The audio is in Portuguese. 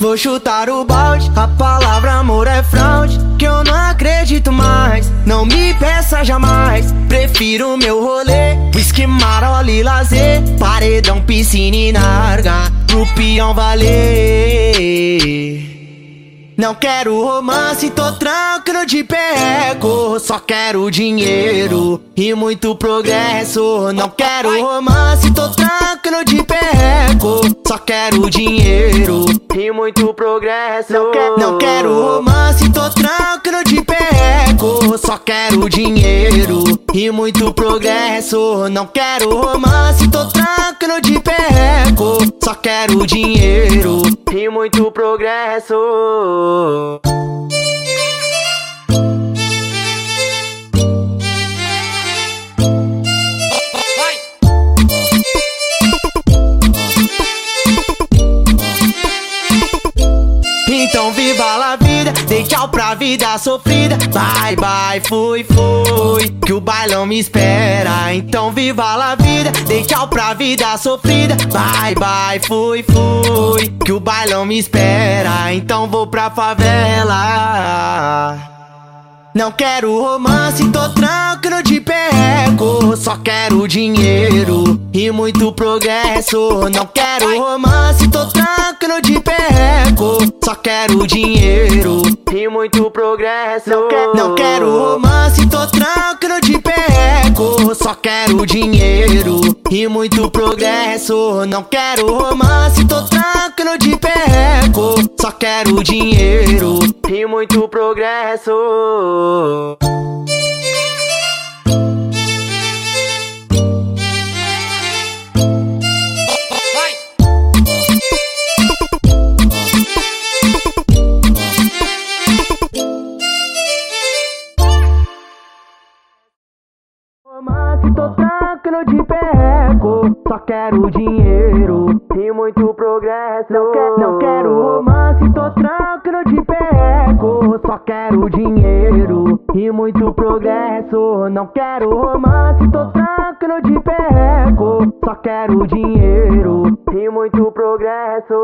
Vou chutar o balde, a palavra amor é fraude. Que eu não acredito mais, não me peça jamais. Prefiro meu rolê, whisky, marola e lazer. Paredão, piscina e narga, pro peão valer. Não quero romance, tô tranquilo de perco. Só quero dinheiro e muito progresso. Não quero romance, tô tranquilo de perco. Só quero dinheiro e muito progresso. Não, quero, não quero romance, tô tranquilo de perco. Só quero dinheiro e muito progresso. Não quero romance, tô tranquilo de perco. Só quero dinheiro e muito progresso. Vida sofrida. Bye bye, fui, fui, que o bailão me espera. Então viva a vida, dê tchau pra vida sofrida. Bye bye, fui, fui, que o bailão me espera. Então vou pra favela. Não quero romance, tô tranquilo de perco. Só quero dinheiro e muito progresso. Não quero romance, tô tranquilo de perco. Quero dinheiro e muito progresso. Não, que, não quero romance, tô tranquilo de perco. Só quero dinheiro e muito progresso. Não quero romance, tô tranquilo de perco. Só quero dinheiro e muito progresso. Romance, tô tranquilo de perco. Só quero dinheiro e muito progresso. Não, que, não quero romance, tô tranquilo de perco. Só quero dinheiro e muito progresso. Não quero romance, tô tranquilo de perco. Só quero dinheiro e muito progresso.